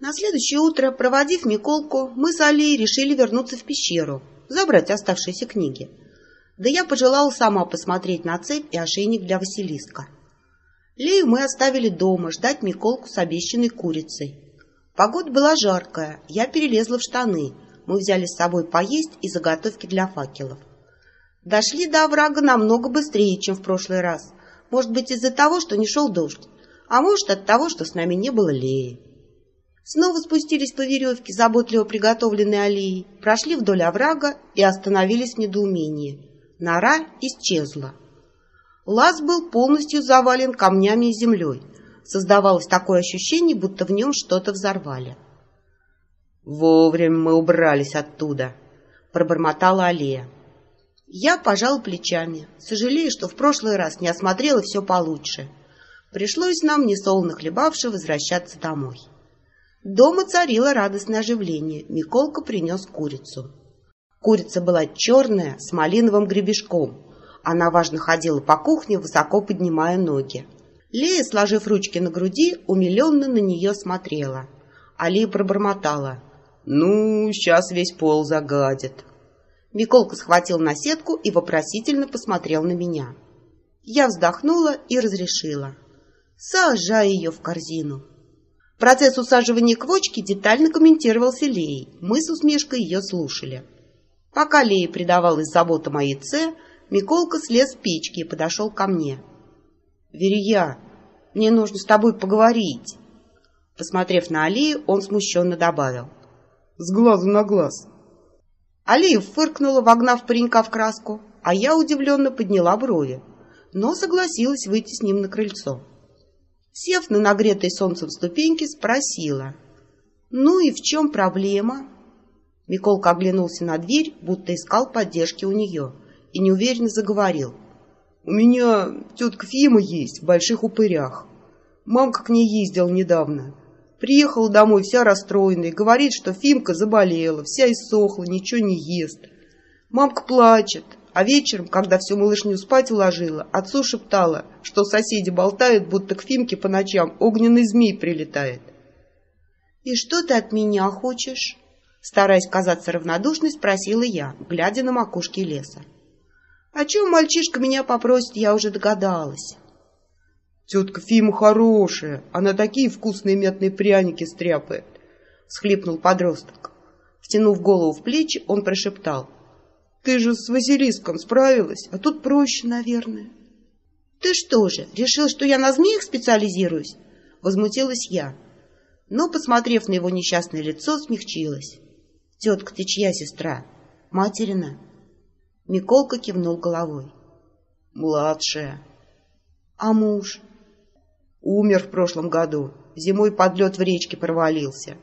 На следующее утро, проводив Миколку, мы с Алией решили вернуться в пещеру, забрать оставшиеся книги. Да я пожелала сама посмотреть на цепь и ошейник для Василиска. Лею мы оставили дома ждать Миколку с обещанной курицей. Погода была жаркая, я перелезла в штаны. Мы взяли с собой поесть и заготовки для факелов. Дошли до оврага намного быстрее, чем в прошлый раз. Может быть, из-за того, что не шел дождь, а может, от того, что с нами не было Леи. Снова спустились по веревке, заботливо приготовленной аллеей, прошли вдоль оврага и остановились в недоумении. Нора исчезла. Лаз был полностью завален камнями и землей. Создавалось такое ощущение, будто в нем что-то взорвали. «Вовремя мы убрались оттуда», — пробормотала Алия. Я пожал плечами, сожалея, что в прошлый раз не осмотрела все получше. Пришлось нам, несолоно хлебавши, возвращаться домой. Дома царило радостное оживление. Миколка принес курицу. Курица была черная, с малиновым гребешком. Она важно ходила по кухне, высоко поднимая ноги. Лея, сложив ручки на груди, умиленно на нее смотрела. Алия пробормотала. «Ну, сейчас весь пол загадит». Миколка схватил на сетку и вопросительно посмотрел на меня. Я вздохнула и разрешила. Сажай ее в корзину. Процесс усаживания квочки детально комментировался Леей. Мы с усмешкой ее слушали. Пока Лея предавалась заботам о яйце, Миколка слез с печки и подошел ко мне. «Верия, мне нужно с тобой поговорить». Посмотрев на Алию, он смущенно добавил. «С глазу на глаз». Алиев фыркнула, вогнав паренька в краску, а я удивленно подняла брови, но согласилась выйти с ним на крыльцо. Сев на нагретой солнцем ступеньки, спросила. «Ну и в чем проблема?» Миколка оглянулся на дверь, будто искал поддержки у нее, и неуверенно заговорил. «У меня тетка Фима есть в больших упырях. Мамка к ней ездила недавно. Приехала домой вся расстроенная, говорит, что Фимка заболела, вся иссохла, ничего не ест. Мамка плачет, а вечером, когда всю малышню спать уложила, отцу шептала, что соседи болтают, будто к Фимке по ночам огненный змей прилетает. «И что ты от меня хочешь?» Стараясь казаться равнодушной, спросила я, глядя на макушки леса. «О чем мальчишка меня попросит, я уже догадалась». «Тетка Фима хорошая, она такие вкусные мятные пряники стряпает», — схлипнул подросток. Втянув голову в плечи, он прошептал. Ты же с Василиском справилась, а тут проще, наверное. Ты что же, решил, что я на змеях специализируюсь? Возмутилась я. Но, посмотрев на его несчастное лицо, смягчилась. Тетка, ты чья сестра? Материна? Миколка кивнул головой. Младшая. А муж? Умер в прошлом году. Зимой под лед в речке провалился.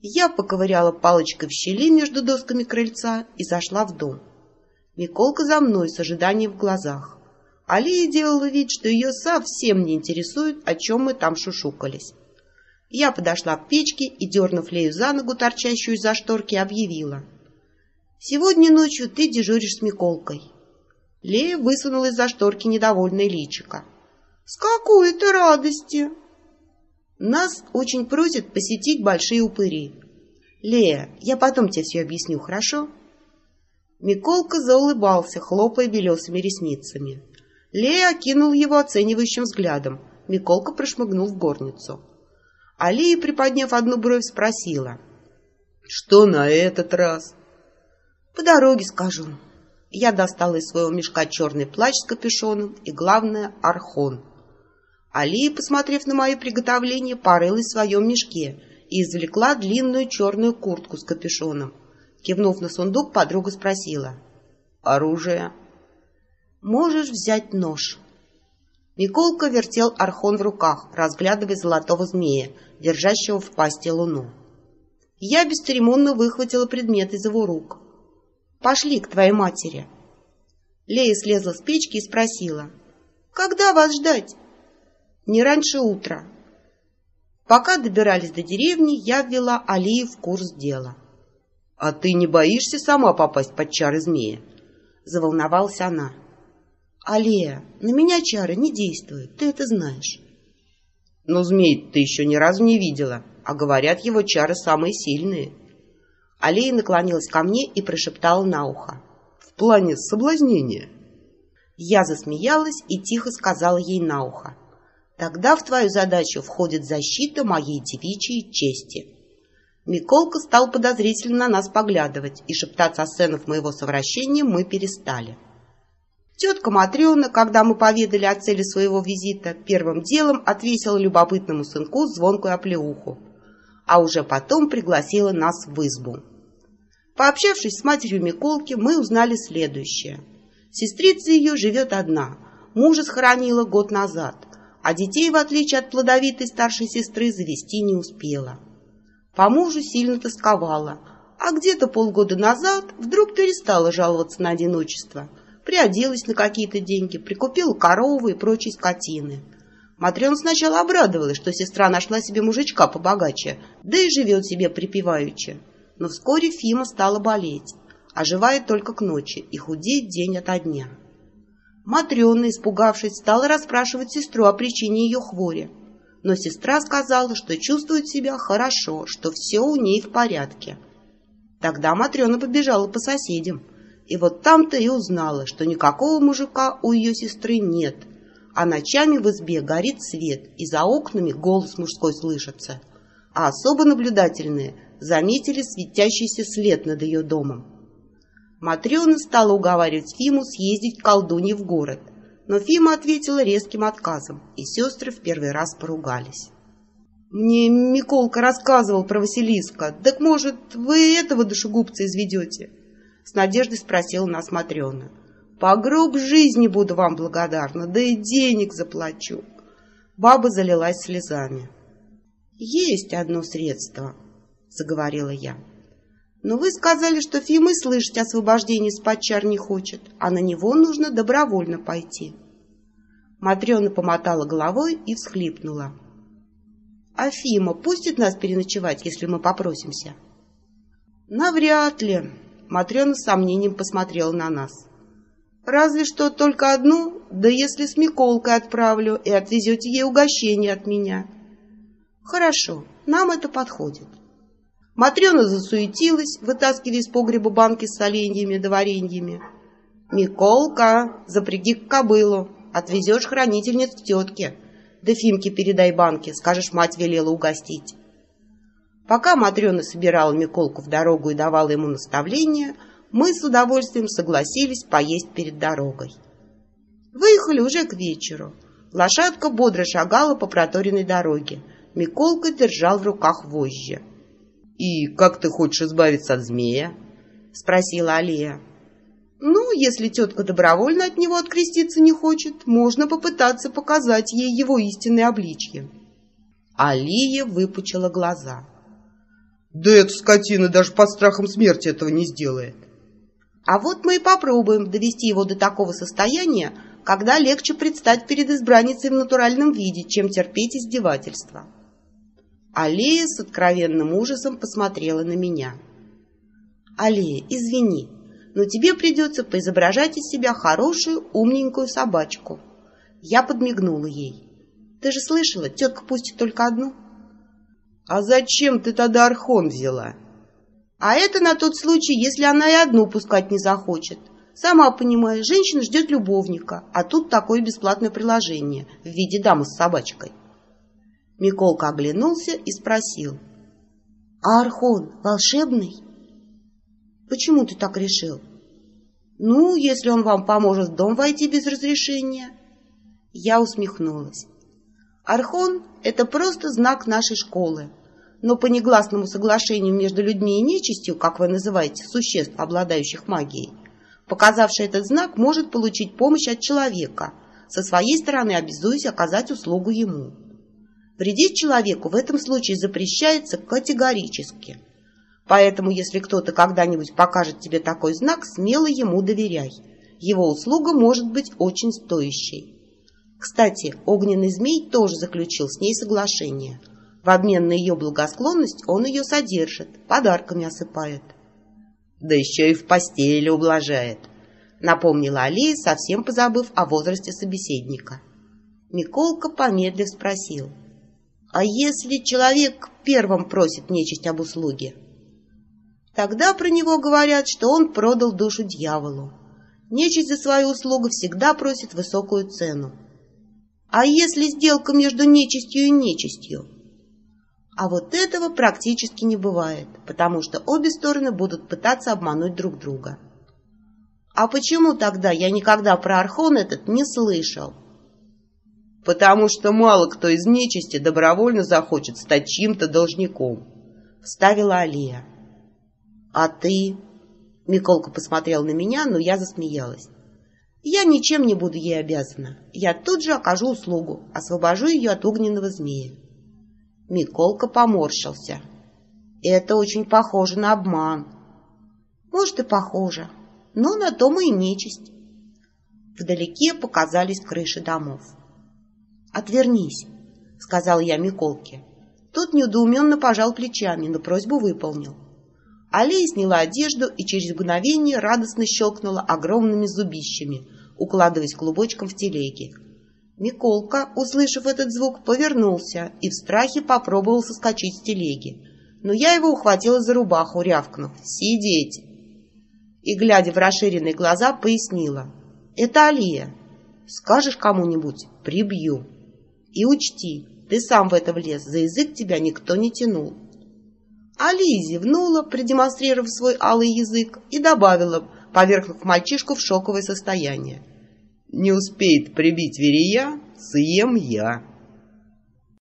Я поковыряла палочкой в щели между досками крыльца и зашла в дом. Миколка за мной с ожиданием в глазах. Алия делала вид, что ее совсем не интересует, о чем мы там шушукались. Я подошла к печке и, дернув Лею за ногу, торчащую из-за шторки, объявила. «Сегодня ночью ты дежуришь с Миколкой». Лея высунула из-за шторки недовольное личико. «С какой-то радости!» Нас очень просят посетить большие упыри. Лея, я потом тебе все объясню, хорошо? Миколка заулыбался, хлопая белесыми ресницами. Лея окинул его оценивающим взглядом. Миколка прошмыгнул в горницу. А Лея, приподняв одну бровь, спросила. «Что на этот раз?» «По дороге скажу». Я достала из своего мешка черный плащ с капюшоном и, главное, архон — Алия, посмотрев на мои приготовления, порылась в своем мешке и извлекла длинную черную куртку с капюшоном. Кивнув на сундук, подруга спросила. «Оружие?» «Можешь взять нож». Миколка вертел архон в руках, разглядывая золотого змея, держащего в пасти луну. Я бесцеремонно выхватила предмет из его рук. «Пошли к твоей матери». Лея слезла с печки и спросила. «Когда вас ждать?» Не раньше утра. Пока добирались до деревни, я ввела Алию в курс дела. — А ты не боишься сама попасть под чары змея? — заволновалась она. — Алия, на меня чары не действуют, ты это знаешь. — Но змей ты еще ни разу не видела, а говорят, его чары самые сильные. Алия наклонилась ко мне и прошептала на ухо. В плане соблазнения. Я засмеялась и тихо сказала ей на ухо. Тогда в твою задачу входит защита моей девичьей чести. Миколка стал подозрительно на нас поглядывать, и шептаться о сценах моего совращения мы перестали. Тетка Матрена, когда мы поведали о цели своего визита, первым делом отвесила любопытному сынку звонкую оплеуху, а уже потом пригласила нас в избу. Пообщавшись с матерью Миколки, мы узнали следующее. Сестрица ее живет одна, мужа схоронила год назад, а детей, в отличие от плодовитой старшей сестры, завести не успела. По мужу сильно тосковала, а где-то полгода назад вдруг перестала жаловаться на одиночество – приоделась на какие-то деньги, прикупила коровы и прочие скотины. Матрена сначала обрадовалась, что сестра нашла себе мужичка побогаче, да и живет себе припеваючи. Но вскоре Фима стала болеть, оживает только к ночи и худеет день ото дня. Матрена, испугавшись, стала расспрашивать сестру о причине ее хвори. Но сестра сказала, что чувствует себя хорошо, что все у ней в порядке. Тогда Матрена побежала по соседям – и вот там-то и узнала, что никакого мужика у ее сестры нет, а ночами в избе горит свет, и за окнами голос мужской слышится. А особо наблюдательные заметили светящийся след над ее домом. Матрена стала уговаривать Фиму съездить к колдуне в город, но Фима ответила резким отказом, и сестры в первый раз поругались. «Мне Миколка рассказывал про Василиска. Так, может, вы этого душегубца изведете?» С надеждой спросила нас Матрена. По гроб жизни буду вам благодарна, да и денег заплачу. Баба залилась слезами. Есть одно средство, заговорила я. Но вы сказали, что Фима слышать освобождение с подчар не хочет, а на него нужно добровольно пойти. Матрена помотала головой и всхлипнула. «А Фима пустит нас переночевать, если мы попросимся?» «Навряд ли», Матрена с сомнением посмотрела на нас. «Разве что только одну, да если с Миколкой отправлю и отвезете ей угощение от меня». «Хорошо, нам это подходит». Матрена засуетилась, вытаскивая из погреба банки с соленьями да вареньями. «Миколка, запряги к кобылу, отвезешь хранительниц к тетке. Да Фимке передай банки, скажешь, мать велела угостить». Пока Матрена собирала Миколку в дорогу и давала ему наставления, мы с удовольствием согласились поесть перед дорогой. Выехали уже к вечеру. Лошадка бодро шагала по проторенной дороге. Миколка держал в руках вожжи. «И как ты хочешь избавиться от змея?» — спросила Алия. «Ну, если тетка добровольно от него откреститься не хочет, можно попытаться показать ей его истинное обличье». Алия выпучила глаза. Да эта скотина даже под страхом смерти этого не сделает. А вот мы и попробуем довести его до такого состояния, когда легче предстать перед избранницей в натуральном виде, чем терпеть издевательства. Алия с откровенным ужасом посмотрела на меня. «Алия, извини, но тебе придется поизображать из себя хорошую, умненькую собачку». Я подмигнула ей. «Ты же слышала, тетка пустит только одну». «А зачем ты тогда архон взяла?» «А это на тот случай, если она и одну пускать не захочет. Сама понимаешь, женщина ждет любовника, а тут такое бесплатное приложение в виде дамы с собачкой». Миколка оглянулся и спросил. «А архон волшебный?» «Почему ты так решил?» «Ну, если он вам поможет в дом войти без разрешения». Я усмехнулась. Архон — это просто знак нашей школы. Но по негласному соглашению между людьми и нечистью, как вы называете, существ, обладающих магией, показавший этот знак может получить помощь от человека, со своей стороны обязуясь оказать услугу ему. Вредить человеку в этом случае запрещается категорически. Поэтому, если кто-то когда-нибудь покажет тебе такой знак, смело ему доверяй. Его услуга может быть очень стоящей. Кстати, огненный змей тоже заключил с ней соглашение. В обмен на ее благосклонность он ее содержит, подарками осыпает. Да еще и в постели ублажает, напомнила Алия, совсем позабыв о возрасте собеседника. Миколка, помедлив, спросил. А если человек первым просит нечисть об услуге? Тогда про него говорят, что он продал душу дьяволу. Нечисть за свою услугу всегда просит высокую цену. А если сделка между нечистью и нечистью? А вот этого практически не бывает, потому что обе стороны будут пытаться обмануть друг друга. А почему тогда я никогда про Архон этот не слышал? Потому что мало кто из нечисти добровольно захочет стать чьим-то должником, вставила Алия. А ты? Миколка посмотрел на меня, но я засмеялась. Я ничем не буду ей обязана. Я тут же окажу услугу, освобожу ее от огненного змея. Миколка поморщился. Это очень похоже на обман. Может и похоже, но на том и нечисть. Вдалеке показались крыши домов. «Отвернись», — сказал я Миколке. Тот недоуменно пожал плечами, но просьбу выполнил. Алия сняла одежду и через мгновение радостно щелкнула огромными зубищами, укладываясь клубочком в телеге. Миколка, услышав этот звук, повернулся и в страхе попробовал соскочить с телеги. Но я его ухватила за рубаху, рявкнув «Сидеть!» И, глядя в расширенные глаза, пояснила «Это Алия. Скажешь кому-нибудь — прибью. И учти, ты сам в это влез, за язык тебя никто не тянул». Алия зевнула, продемонстрировав свой алый язык, и добавила, повергнув мальчишку в шоковое состояние. «Не успеет прибить верия, съем я».